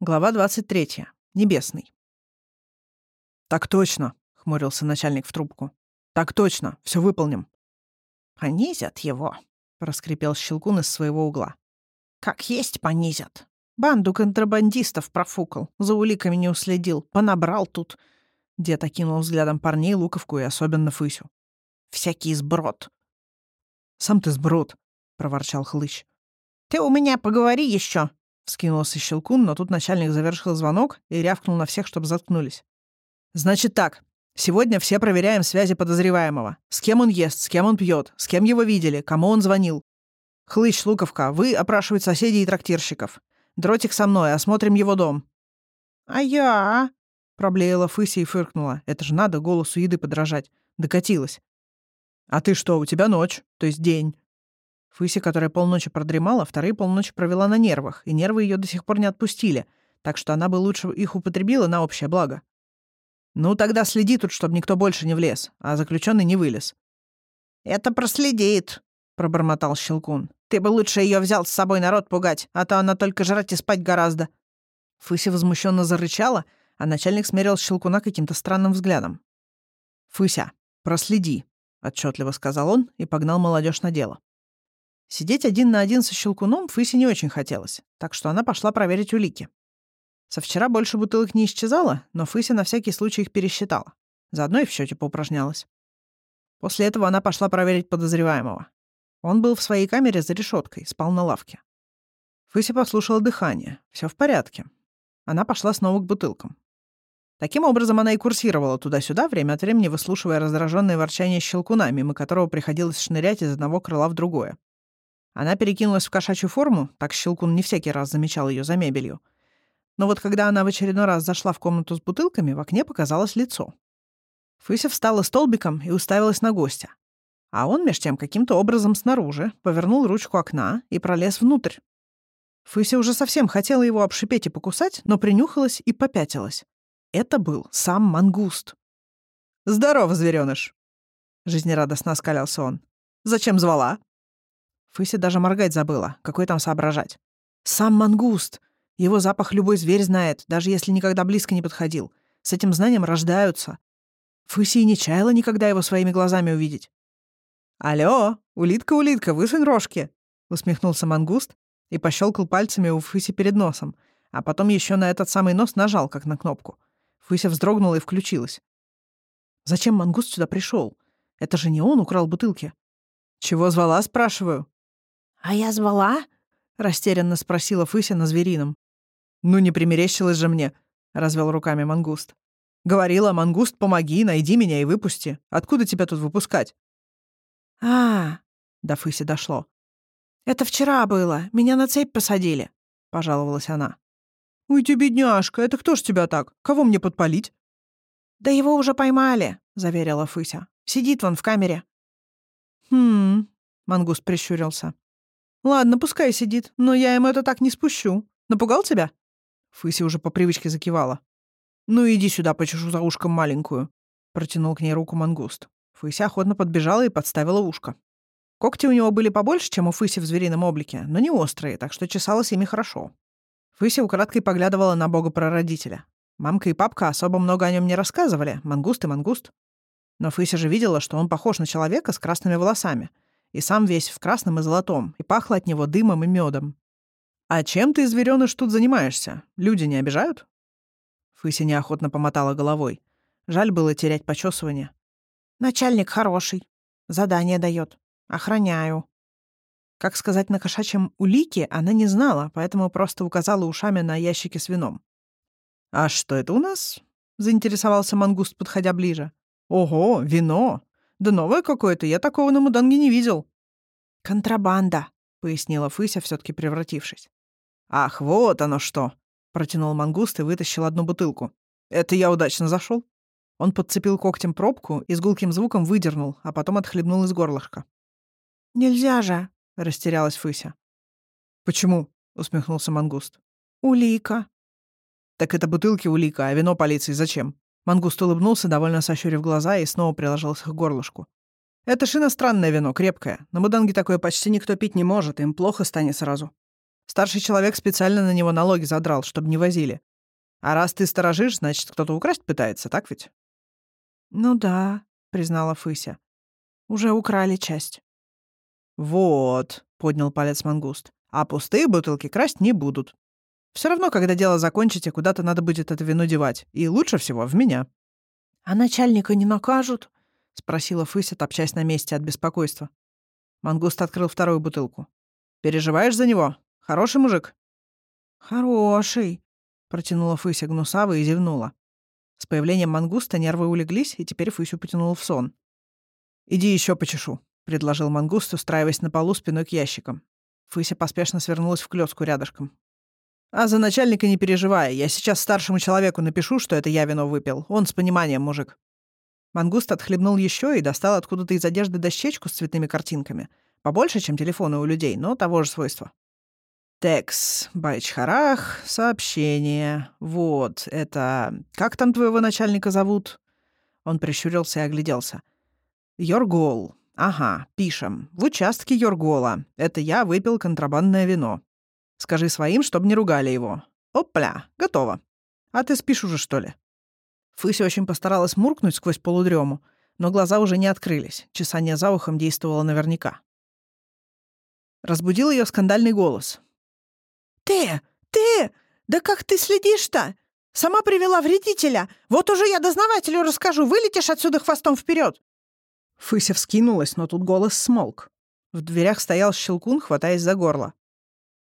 Глава 23. Небесный. «Так точно», — хмурился начальник в трубку. «Так точно, все выполним». «Понизят его», — проскрипел Щелкун из своего угла. «Как есть понизят. Банду контрабандистов профукал, за уликами не уследил, понабрал тут». Дед окинул взглядом парней, Луковку и особенно Фысю. «Всякий сброд». «Сам ты сброд», — проворчал Хлыщ. «Ты у меня поговори еще, Вскинулся Щелкун, но тут начальник завершил звонок и рявкнул на всех, чтобы заткнулись. «Значит так. Сегодня все проверяем связи подозреваемого. С кем он ест, с кем он пьет, с кем его видели, кому он звонил. Хлыщ, Луковка, вы опрашивать соседей и трактирщиков. Дротик со мной, осмотрим его дом». «А я?» — проблеяла Фыся и фыркнула. «Это же надо голосу еды подражать». Докатилась. «А ты что, у тебя ночь, то есть день. Фыси, которая полночи продремала, вторые полночи провела на нервах, и нервы ее до сих пор не отпустили, так что она бы лучше их употребила на общее благо. «Ну, тогда следи тут, чтобы никто больше не влез, а заключенный не вылез». «Это проследит», — пробормотал Щелкун. «Ты бы лучше ее взял с собой народ пугать, а то она только жрать и спать гораздо». Фыся возмущенно зарычала, а начальник смерил Щелкуна каким-то странным взглядом. «Фыся, проследи», — отчетливо сказал он и погнал молодежь на дело. Сидеть один на один со Щелкуном Фысе не очень хотелось, так что она пошла проверить улики. Со вчера больше бутылок не исчезало, но Фыся на всякий случай их пересчитала. Заодно и в счете поупражнялась. После этого она пошла проверить подозреваемого. Он был в своей камере за решеткой, спал на лавке. Фыся послушала дыхание. Все в порядке. Она пошла снова к бутылкам. Таким образом, она и курсировала туда-сюда, время от времени выслушивая раздраженное ворчание щелкуна, мимо которого приходилось шнырять из одного крыла в другое. Она перекинулась в кошачью форму, так Щелкун не всякий раз замечал ее за мебелью. Но вот когда она в очередной раз зашла в комнату с бутылками, в окне показалось лицо. Фыся встала столбиком и уставилась на гостя. А он, меж тем, каким-то образом снаружи повернул ручку окна и пролез внутрь. Фыся уже совсем хотела его обшипеть и покусать, но принюхалась и попятилась. Это был сам мангуст. «Здорово, зверёныш!» — жизнерадостно оскалялся он. «Зачем звала?» Фыся даже моргать забыла. Какой там соображать? Сам мангуст. Его запах любой зверь знает, даже если никогда близко не подходил. С этим знанием рождаются. Фыси не чаяла никогда его своими глазами увидеть. «Алло, улитка-улитка, высунь рожки!» — усмехнулся мангуст и пощелкал пальцами у Фыси перед носом, а потом еще на этот самый нос нажал, как на кнопку. Фыся вздрогнула и включилась. «Зачем мангуст сюда пришел? Это же не он украл бутылки». «Чего звала, спрашиваю?» «А я звала?» — растерянно спросила Фыся на зверином. «Ну, не примерещилась же мне», — развел руками мангуст. «Говорила, мангуст, помоги, найди меня и выпусти. Откуда тебя тут выпускать?» «А, — до Фыси дошло. «Это вчера было. Меня на цепь посадили», — пожаловалась она. «Ой, ты бедняжка, это кто ж тебя так? Кого мне подпалить?» «Да его уже поймали», — заверила Фыся. «Сидит вон в камере». «Хм...» — мангуст прищурился. «Ладно, пускай сидит, но я ему это так не спущу. Напугал тебя?» Фыси уже по привычке закивала. «Ну иди сюда, почешу за ушком маленькую», — протянул к ней руку мангуст. Фыся охотно подбежала и подставила ушко. Когти у него были побольше, чем у Фыси в зверином облике, но не острые, так что чесалась ими хорошо. Фыся украдкой поглядывала на бога-прародителя. Мамка и папка особо много о нем не рассказывали, мангуст и мангуст. Но Фыся же видела, что он похож на человека с красными волосами — и сам весь в красном и золотом, и пахло от него дымом и медом. «А чем ты, зверёныш, тут занимаешься? Люди не обижают?» Фыся неохотно помотала головой. Жаль было терять почесывание. «Начальник хороший. Задание дает. Охраняю». Как сказать на кошачьем «улики» она не знала, поэтому просто указала ушами на ящики с вином. «А что это у нас?» — заинтересовался мангуст, подходя ближе. «Ого, вино! Да новое какое-то, я такого на Муданге не видел». «Контрабанда», — пояснила Фыся, все таки превратившись. «Ах, вот оно что!» — протянул мангуст и вытащил одну бутылку. «Это я удачно зашел. Он подцепил когтем пробку и с гулким звуком выдернул, а потом отхлебнул из горлышка. «Нельзя же!» — растерялась Фыся. «Почему?» — усмехнулся мангуст. «Улика». «Так это бутылки улика, а вино полиции зачем?» Мангуст улыбнулся, довольно сощурив глаза, и снова приложился к горлышку. «Это ж иностранное вино, крепкое. На Муданге такое почти никто пить не может, им плохо станет сразу». Старший человек специально на него налоги задрал, чтобы не возили. А раз ты сторожишь, значит, кто-то украсть пытается, так ведь?» «Ну да», — признала Фыся. «Уже украли часть». «Вот», — поднял палец мангуст. «А пустые бутылки красть не будут. Все равно, когда дело закончите, куда-то надо будет это вино девать. И лучше всего в меня». «А начальника не накажут?» — спросила Фыся, топчась на месте от беспокойства. Мангуст открыл вторую бутылку. «Переживаешь за него? Хороший мужик?» «Хороший», — протянула Фыся гнусаво и зевнула. С появлением мангуста нервы улеглись, и теперь Фысю потянула в сон. «Иди еще почешу», — предложил мангуст, устраиваясь на полу спиной к ящикам. Фыся поспешно свернулась в клёцку рядышком. «А за начальника не переживай. Я сейчас старшему человеку напишу, что это я вино выпил. Он с пониманием, мужик». Мангуст отхлебнул еще и достал откуда-то из одежды дощечку с цветными картинками. Побольше, чем телефоны у людей, но того же свойства. «Текс, Байчхарах, сообщение. Вот, это... Как там твоего начальника зовут?» Он прищурился и огляделся. «Йоргол. Ага, пишем. В участке Йоргола. Это я выпил контрабандное вино. Скажи своим, чтобы не ругали его. Опля, готово. А ты спишь уже, что ли?» Фыся очень постаралась муркнуть сквозь полудрему, но глаза уже не открылись. Чесание за ухом действовало наверняка. Разбудил ее скандальный голос. «Ты! Ты! Да как ты следишь-то? Сама привела вредителя! Вот уже я дознавателю расскажу, вылетишь отсюда хвостом вперед. Фыся вскинулась, но тут голос смолк. В дверях стоял щелкун, хватаясь за горло.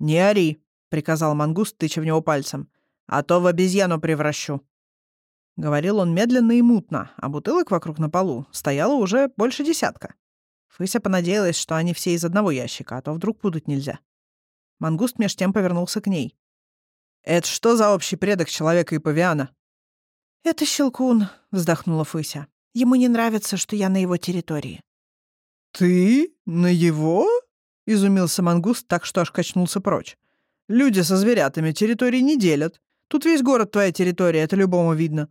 «Не ори», — приказал мангуст, тыча в него пальцем, «а то в обезьяну превращу». Говорил он медленно и мутно, а бутылок вокруг на полу стояло уже больше десятка. Фыся понадеялась, что они все из одного ящика, а то вдруг будут нельзя. Мангуст меж тем повернулся к ней. «Это что за общий предок человека и павиана?» «Это Щелкун», — вздохнула Фыся. «Ему не нравится, что я на его территории». «Ты? На его?» — изумился мангуст так, что аж качнулся прочь. «Люди со зверятами территории не делят. Тут весь город твоя территория, это любому видно».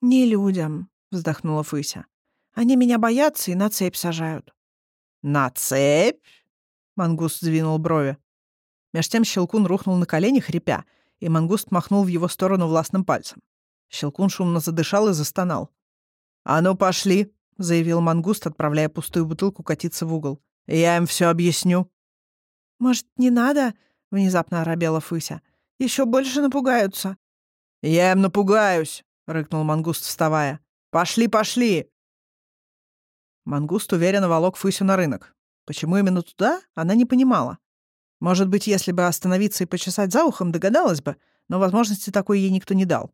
«Не людям», — вздохнула Фыся. «Они меня боятся и на цепь сажают». «На цепь?» — мангуст сдвинул брови. Меж тем Щелкун рухнул на колени, хрипя, и мангуст махнул в его сторону властным пальцем. Щелкун шумно задышал и застонал. «А ну, пошли!» — заявил мангуст, отправляя пустую бутылку катиться в угол. «Я им все объясню». «Может, не надо?» — внезапно оробела Фыся. Еще больше напугаются». «Я им напугаюсь!» — рыкнул мангуст, вставая. «Пошли, пошли!» Мангуст уверенно волок Фысю на рынок. Почему именно туда, она не понимала. Может быть, если бы остановиться и почесать за ухом, догадалась бы, но возможности такой ей никто не дал.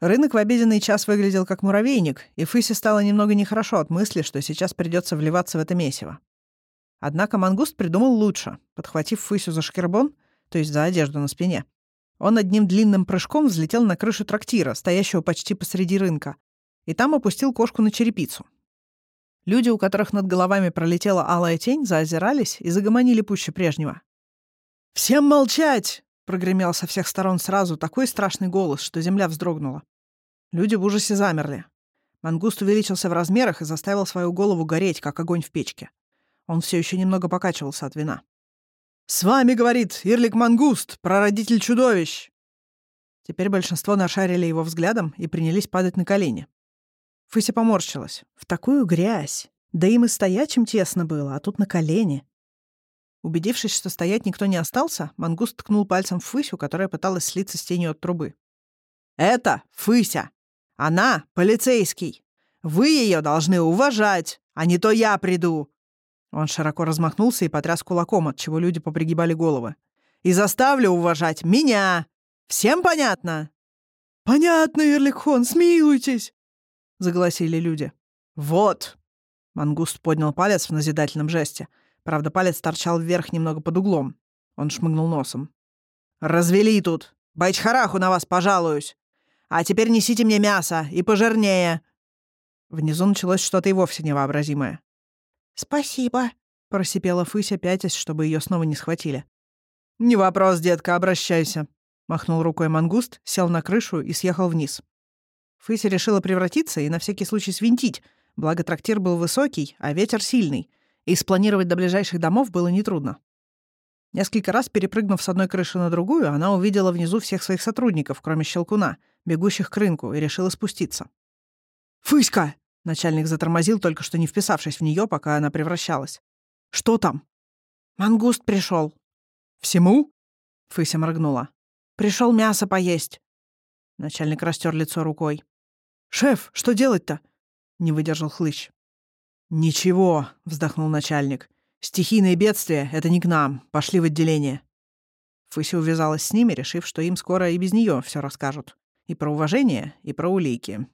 Рынок в обеденный час выглядел как муравейник, и Фысе стало немного нехорошо от мысли, что сейчас придется вливаться в это месиво. Однако мангуст придумал лучше. Подхватив Фысю за шкербон, то есть за одежду на спине, он одним длинным прыжком взлетел на крышу трактира, стоящего почти посреди рынка, и там опустил кошку на черепицу. Люди, у которых над головами пролетела алая тень, заозирались и загомонили пуще прежнего. «Всем молчать!» — прогремел со всех сторон сразу такой страшный голос, что земля вздрогнула. Люди в ужасе замерли. Мангуст увеличился в размерах и заставил свою голову гореть, как огонь в печке. Он все еще немного покачивался от вина. «С вами, — говорит, — Ирлик Мангуст, прародитель чудовищ!» Теперь большинство нашарили его взглядом и принялись падать на колени. Фыся поморщилась. В такую грязь. Да им и стоячим тесно было, а тут на колени. Убедившись, что стоять никто не остался, мангуст ткнул пальцем в Фысю, которая пыталась слиться с тенью от трубы. «Это Фыся! Она — полицейский! Вы ее должны уважать, а не то я приду!» Он широко размахнулся и потряс кулаком, от чего люди попригибали головы. «И заставлю уважать меня! Всем понятно?» «Понятно, Эрликхон, смилуйтесь!» — заголосили люди. «Вот!» — мангуст поднял палец в назидательном жесте. Правда, палец торчал вверх немного под углом. Он шмыгнул носом. «Развели тут! Байчхараху на вас пожалуюсь! А теперь несите мне мясо и пожирнее!» Внизу началось что-то и вовсе невообразимое. «Спасибо», — просипела Фыся, пятясь, чтобы ее снова не схватили. «Не вопрос, детка, обращайся», — махнул рукой мангуст, сел на крышу и съехал вниз. Фыся решила превратиться и на всякий случай свинтить, благо трактир был высокий, а ветер сильный, и спланировать до ближайших домов было нетрудно. Несколько раз перепрыгнув с одной крыши на другую, она увидела внизу всех своих сотрудников, кроме Щелкуна, бегущих к рынку, и решила спуститься. «Фыська!» — начальник затормозил, только что не вписавшись в нее, пока она превращалась. «Что там?» «Мангуст пришел. «Всему?» — Фыся моргнула. «Пришел мясо поесть». Начальник растер лицо рукой. «Шеф, что делать-то?» — не выдержал хлыщ. «Ничего», — вздохнул начальник. «Стихийные бедствия — это не к нам. Пошли в отделение». Фыся увязалась с ними, решив, что им скоро и без нее все расскажут. И про уважение, и про улейки.